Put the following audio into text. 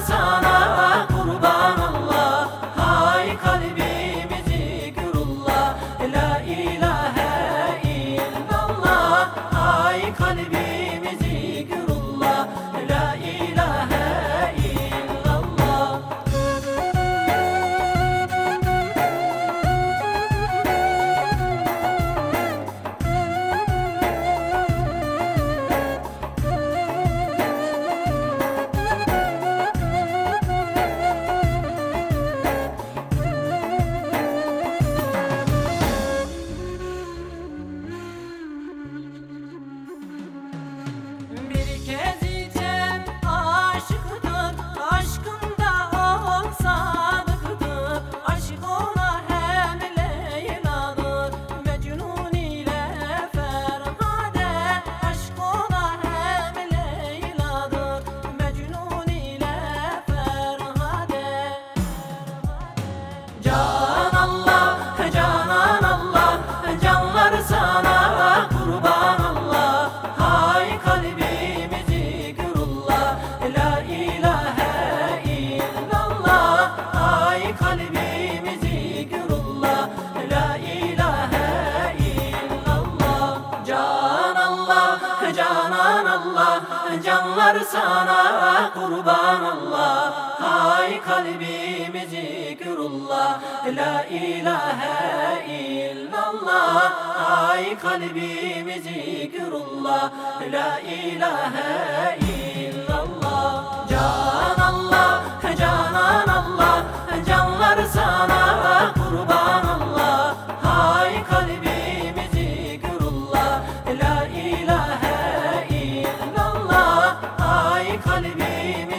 sana kurban Allah. Hay kalbimizi gürullah La ilahe illallah. Hay kalbimizi canan Allah Canlar sana kurban Allah. Hay kalbimiz zikrullah La ilahe illallah. Hay kalbimiz zikrullah La ilahe illallah Baby.